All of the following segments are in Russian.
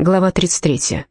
Глава 33.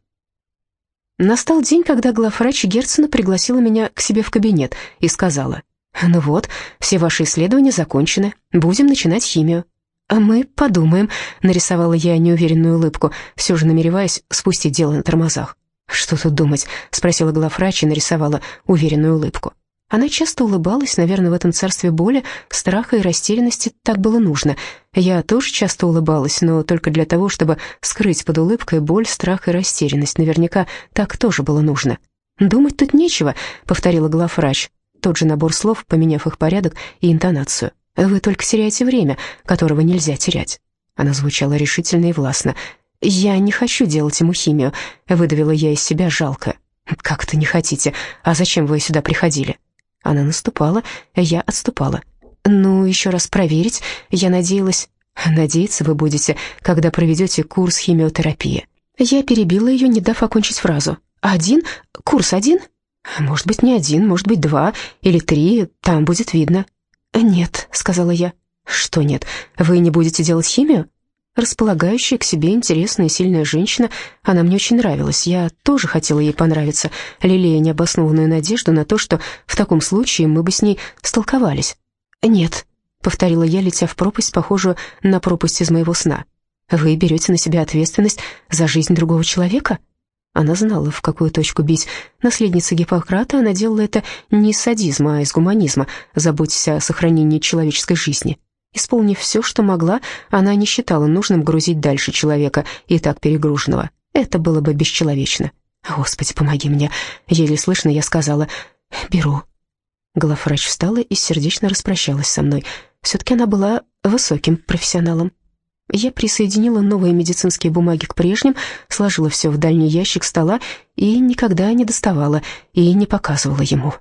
Настал день, когда главврач Герцена пригласила меня к себе в кабинет и сказала, «Ну вот, все ваши исследования закончены, будем начинать химию». «А мы подумаем», — нарисовала я неуверенную улыбку, все же намереваясь спустить дело на тормозах. «Что тут думать?» — спросила главврач и нарисовала уверенную улыбку. Она часто улыбалась, наверное, в этом царстве боли, страха и растерянности так было нужно. Я тоже часто улыбалась, но только для того, чтобы скрыть под улыбкой боль, страх и растерянность. Наверняка так тоже было нужно. «Думать тут нечего», — повторила главврач. Тот же набор слов, поменяв их порядок и интонацию. «Вы только теряете время, которого нельзя терять». Она звучала решительно и властно. «Я не хочу делать ему химию», — выдавила я из себя жалко. «Как то не хотите? А зачем вы сюда приходили?» Она наступала, я отступала. «Ну, еще раз проверить, я надеялась...» «Надеяться вы будете, когда проведете курс химиотерапии». Я перебила ее, не дав окончить фразу. «Один? Курс один?» «Может быть, не один, может быть, два или три, там будет видно». «Нет», — сказала я. «Что нет? Вы не будете делать химию?» Располагающая к себе интересная и сильная женщина, она мне очень нравилась. Я тоже хотела ей понравиться, лелея необоснованную надежду на то, что в таком случае мы бы с ней столковались. «Нет», — повторила я, летя в пропасть, похожую на пропасть из моего сна. «Вы берете на себя ответственность за жизнь другого человека?» Она знала, в какую точку бить. Наследница Гиппократа, она делала это не из садизма, а из гуманизма, заботясь о сохранении человеческой жизни. Исполнив все, что могла, она не считала нужным грузить дальше человека, и так перегруженного. Это было бы бесчеловечно. «Господи, помоги мне!» Еле слышно я сказала «Беру». Главврач встала и сердечно распрощалась со мной. Все-таки она была высоким профессионалом. Я присоединила новые медицинские бумаги к прежним, сложила все в дальний ящик стола и никогда не доставала и не показывала ему.